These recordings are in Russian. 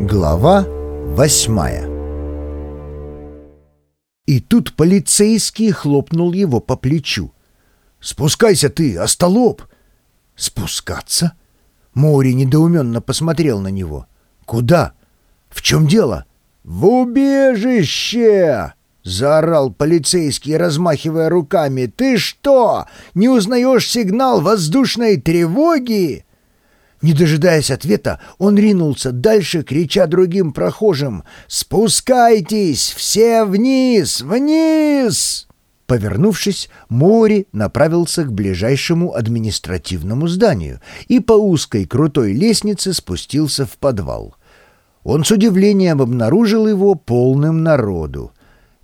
Глава восьмая И тут полицейский хлопнул его по плечу. «Спускайся ты, остолоп!» «Спускаться?» Мори недоуменно посмотрел на него. «Куда? В чем дело?» «В убежище!» — заорал полицейский, размахивая руками. «Ты что, не узнаешь сигнал воздушной тревоги?» Не дожидаясь ответа, он ринулся дальше, крича другим прохожим «Спускайтесь! Все вниз! Вниз!» Повернувшись, Мори направился к ближайшему административному зданию и по узкой крутой лестнице спустился в подвал. Он с удивлением обнаружил его полным народу.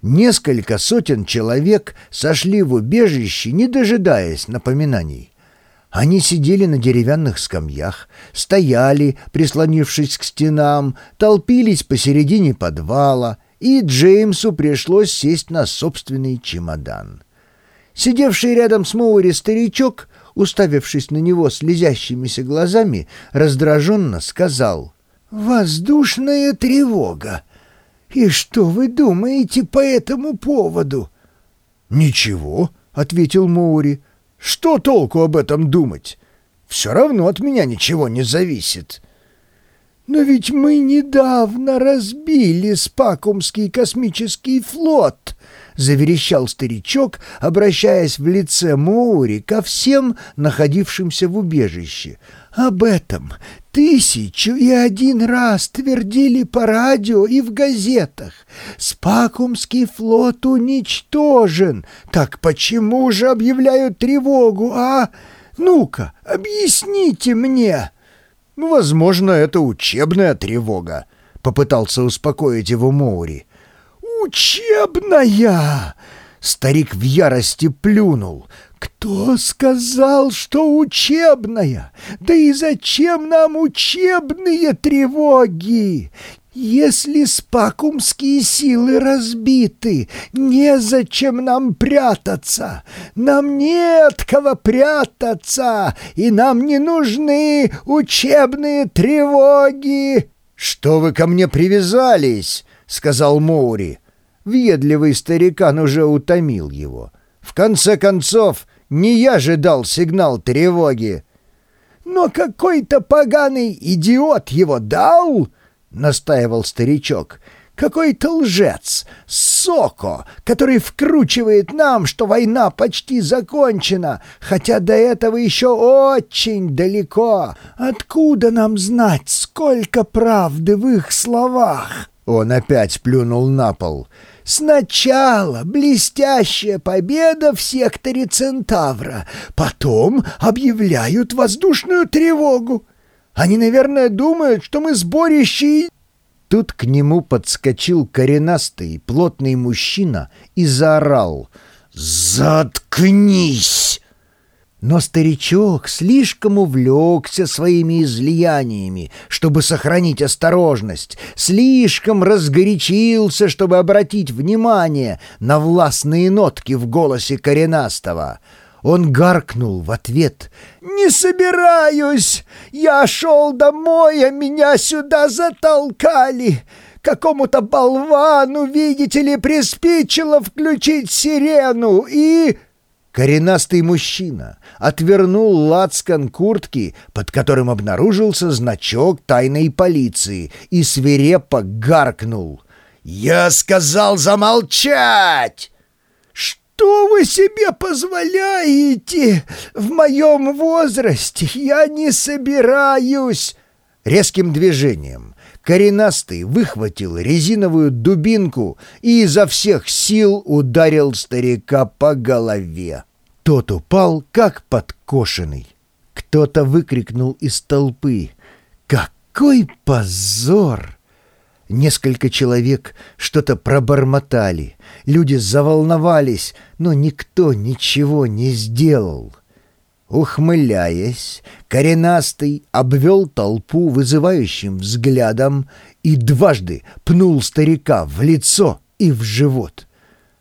Несколько сотен человек сошли в убежище, не дожидаясь напоминаний. Они сидели на деревянных скамьях, стояли, прислонившись к стенам, толпились посередине подвала, и Джеймсу пришлось сесть на собственный чемодан. Сидевший рядом с Моури старичок, уставившись на него слезящимися глазами, раздраженно сказал «Воздушная тревога! И что вы думаете по этому поводу?» «Ничего», — ответил Моури, — что толку об этом думать? Все равно от меня ничего не зависит. Но ведь мы недавно разбили Спакумский космический флот, заверещал старичок, обращаясь в лице Моури ко всем находившимся в убежище. Об этом тысячу и один раз твердили по радио и в газетах. Спакумский флот уничтожен. Так почему же объявляют тревогу, а? Ну-ка, объясните мне. Ну, возможно, это учебная тревога, попытался успокоить его Моури. Учебная! Старик в ярости плюнул. «Кто сказал, что учебная? Да и зачем нам учебные тревоги? Если спакумские силы разбиты, незачем нам прятаться. Нам нет кого прятаться, и нам не нужны учебные тревоги». «Что вы ко мне привязались?» — сказал Моури. Въедливый старикан уже утомил его. «В конце концов, не я же дал сигнал тревоги». «Но какой-то поганый идиот его дал!» — настаивал старичок. «Какой-то лжец, Соко, который вкручивает нам, что война почти закончена, хотя до этого еще очень далеко. Откуда нам знать, сколько правды в их словах?» Он опять плюнул на пол. Сначала блестящая победа в секторе Центавра, потом объявляют воздушную тревогу. Они, наверное, думают, что мы сборище Тут к нему подскочил коренастый, плотный мужчина и заорал «Заткнись!» Но старичок слишком увлекся своими излияниями, чтобы сохранить осторожность, слишком разгорячился, чтобы обратить внимание на властные нотки в голосе коренастого. Он гаркнул в ответ «Не собираюсь! Я шел домой, а меня сюда затолкали!» Какому-то болвану, видите ли, приспичило включить сирену и... Коренастый мужчина отвернул лацкан куртки, под которым обнаружился значок тайной полиции, и свирепо гаркнул. «Я сказал замолчать!» «Что вы себе позволяете? В моем возрасте я не собираюсь!» Резким движением коренастый выхватил резиновую дубинку и изо всех сил ударил старика по голове. Тот упал, как подкошенный. Кто-то выкрикнул из толпы «Какой позор!» Несколько человек что-то пробормотали. Люди заволновались, но никто ничего не сделал. Ухмыляясь, коренастый обвел толпу вызывающим взглядом и дважды пнул старика в лицо и в живот.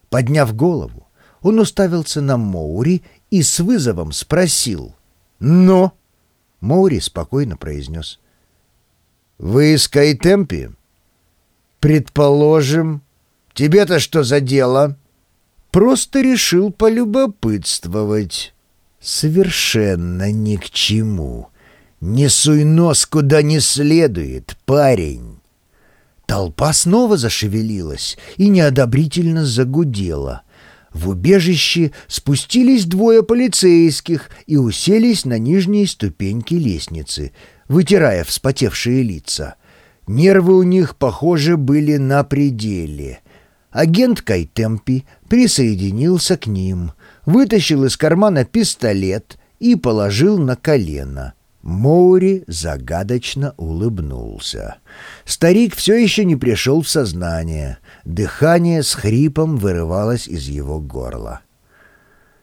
Подняв голову, он уставился на Моури и с вызовом спросил «Но?» Моури спокойно произнес «Вы из Кайтемпи?» «Предположим. Тебе-то что за дело?» «Просто решил полюбопытствовать». «Совершенно ни к чему. Не суй нос куда не следует, парень». Толпа снова зашевелилась и неодобрительно загудела. В убежище спустились двое полицейских и уселись на нижние ступеньки лестницы, вытирая вспотевшие лица. Нервы у них, похоже, были на пределе. Агент Кайтемпи присоединился к ним, вытащил из кармана пистолет и положил на колено. Моури загадочно улыбнулся. Старик все еще не пришел в сознание. Дыхание с хрипом вырывалось из его горла.